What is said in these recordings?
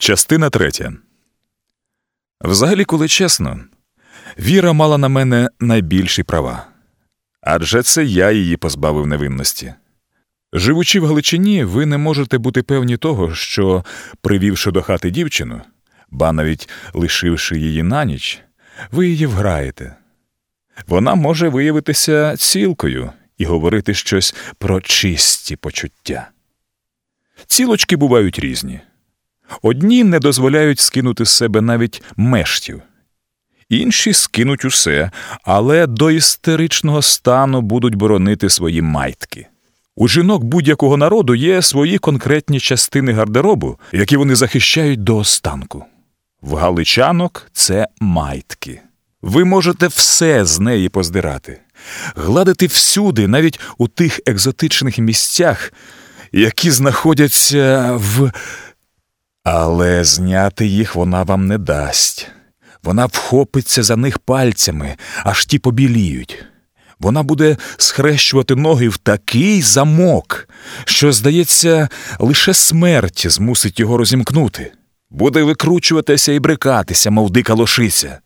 Частина третя. Взагалі, коли чесно, Віра мала на мене найбільші права. Адже це я її позбавив невинності. Живучи в Галичині, ви не можете бути певні того, що, привівши до хати дівчину, ба навіть лишивши її на ніч, ви її вграєте. Вона може виявитися цілкою і говорити щось про чисті почуття. Цілочки бувають різні. Одні не дозволяють скинути з себе навіть мештів, інші скинуть усе, але до істеричного стану будуть боронити свої майтки. У жінок будь-якого народу є свої конкретні частини гардеробу, які вони захищають до останку. В галичанок це майтки. Ви можете все з неї поздирати, гладити всюди, навіть у тих екзотичних місцях, які знаходяться в. Але зняти їх вона вам не дасть. Вона вхопиться за них пальцями, аж ті побіліють. Вона буде схрещувати ноги в такий замок, що, здається, лише смерть змусить його розімкнути, буде викручуватися і брикатися, мов дика лошиця.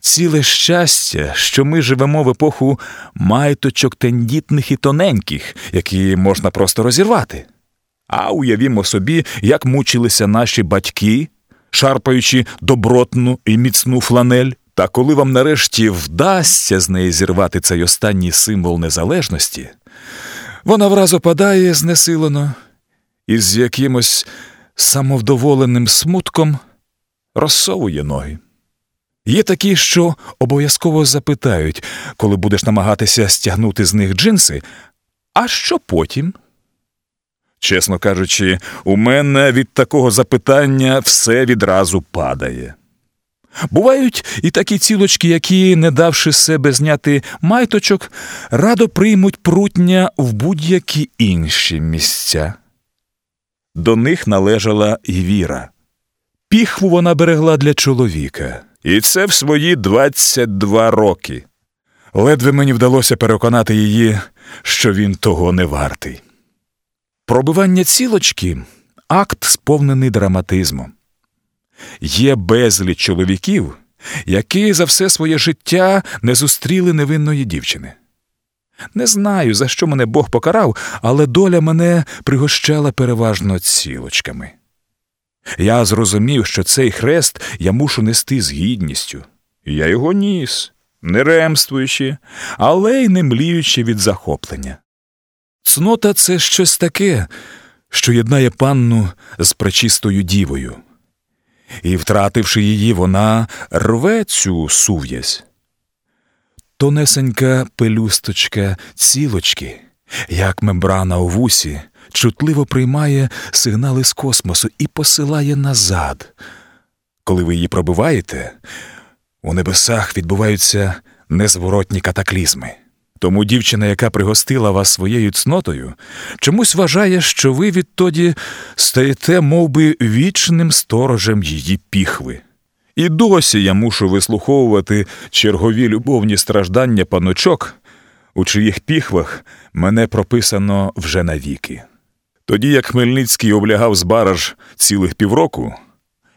Ціле щастя, що ми живемо в епоху майточок тендітних і тоненьких, які можна просто розірвати. А уявімо собі, як мучилися наші батьки, шарпаючи добротну і міцну фланель. Та коли вам нарешті вдасться з неї зірвати цей останній символ незалежності, вона враз опадає знесилено і з якимось самовдоволеним смутком розсовує ноги. Є такі, що обов'язково запитають, коли будеш намагатися стягнути з них джинси, а що потім? Чесно кажучи, у мене від такого запитання все відразу падає. Бувають і такі цілочки, які, не давши себе зняти майточок, радо приймуть прутня в будь-які інші місця. До них належала і віра. Піхву вона берегла для чоловіка, і це в свої 22 роки. Ледве мені вдалося переконати її, що він того не вартий. Пробивання цілочки акт, сповнений драматизмом. Є безліч чоловіків, які за все своє життя не зустріли невинної дівчини. Не знаю, за що мене Бог покарав, але доля мене пригощала переважно цілочками. Я зрозумів, що цей хрест я мушу нести з гідністю. Я його ніс, не ремствуючи, але й не мліючи від захоплення. Цнота це щось таке, що єднає панну з пречистою дівою. І, втративши її, вона рве цю сув'язь. Тонесенька пелюсточка цілочки, як мембрана у вусі, чутливо приймає сигнали з космосу і посилає назад. Коли ви її пробиваєте, у небесах відбуваються незворотні катаклізми. Тому дівчина, яка пригостила вас своєю цнотою, чомусь вважає, що ви відтоді стаєте мов би, вічним сторожем її піхви. І досі я мушу вислуховувати чергові любовні страждання паночок, у чиїх піхвах мене прописано вже навіки. Тоді як Хмельницький облягав з бараж цілих півроку,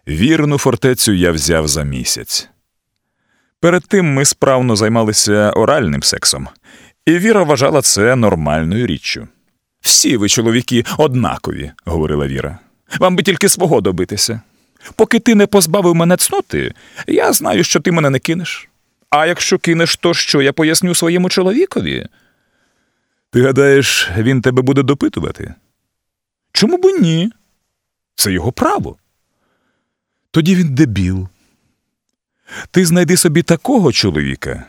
вірну фортецю я взяв за місяць. Перед тим ми справно займалися оральним сексом, і Віра вважала це нормальною річчю. Всі ви, чоловіки, однакові, говорила Віра. Вам би тільки свого добитися. Поки ти не позбавив мене цноти, я знаю, що ти мене не кинеш. А якщо кинеш, то що я поясню своєму чоловікові? Ти гадаєш, він тебе буде допитувати? Чому б ні? Це його право. Тоді він дебіл. Ти знайди собі такого чоловіка,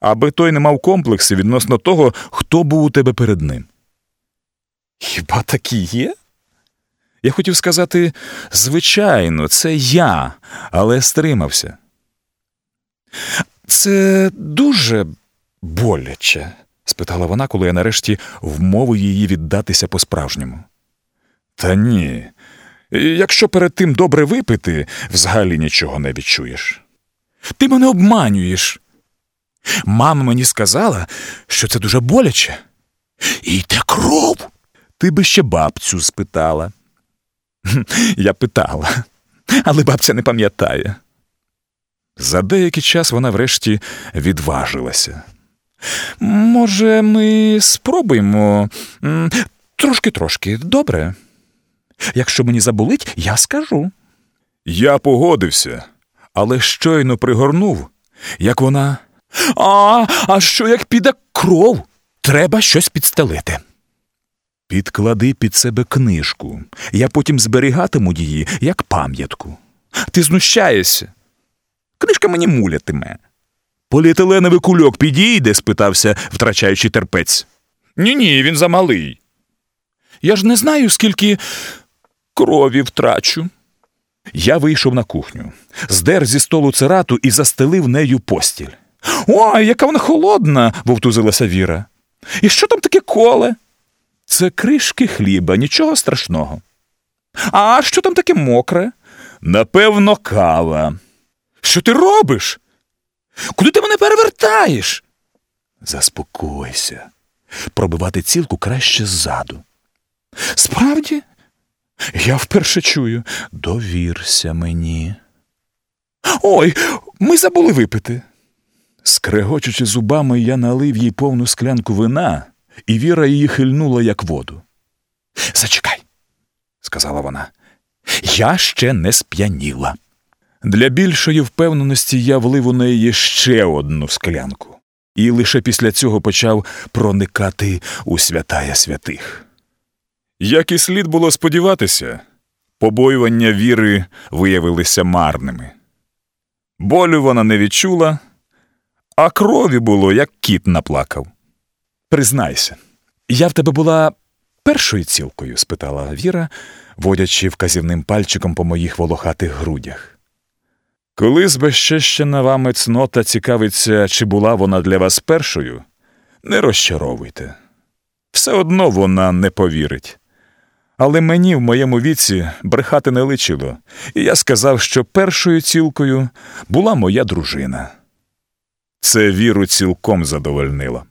аби той не мав комплексів відносно того, хто був у тебе перед ним. Хіба такі є? Я хотів сказати, звичайно, це я, але стримався. Це дуже боляче? спитала вона, коли я нарешті вмовив її віддатися по-справжньому. Та ні. Якщо перед тим добре випити, взагалі нічого не відчуєш. Ти мене обманюєш. Мама мені сказала, що це дуже боляче. І йде кров. Ти би ще бабцю спитала. Я питала. але бабця не пам'ятає. За деякий час вона врешті відважилася. Може, ми спробуємо трошки-трошки, добре? Якщо мені заболить, я скажу. Я погодився, але щойно пригорнув, як вона. А, а що як піде кров? Треба щось підстелити. Підклади під себе книжку. Я потім зберігатиму її як пам'ятку. Ти знущаєшся. Книжка мені мулятиме. Поліетиленовий кульок підійде? спитався, втрачаючи терпець. Ні, ні, він замалий. Я ж не знаю, скільки крові втрачу. Я вийшов на кухню, здер зі столу цирату і застелив нею постіль. Ой, яка вона холодна, вовтузилася Віра. І що там таке коле? Це кришки хліба, нічого страшного. А що там таке мокре? Напевно, кава. Що ти робиш? Куди ти мене перевертаєш? Заспокойся. Пробивати цілку краще ззаду. Справді, я вперше чую. Довірся мені. Ой, ми забули випити. Скрегочучи зубами, я налив їй повну склянку вина, і Віра її хильнула, як воду. Зачекай, сказала вона. Я ще не сп'яніла. Для більшої впевненості я влив у неї ще одну склянку, і лише після цього почав проникати у святая святих. Як і слід було сподіватися, побоювання віри виявилися марними. Болю вона не відчула, а крові було, як кіт наплакав. Признайся, я в тебе була першою цілкою? спитала Віра, водячи вказівним пальчиком по моїх волохатих грудях. Коли збезчещена вами цнота цікавиться, чи була вона для вас першою, не розчаровуйте. Все одно вона не повірить. Але мені в моєму віці брехати не личило, і я сказав, що першою цілкою була моя дружина. Це віру цілком задовольнило.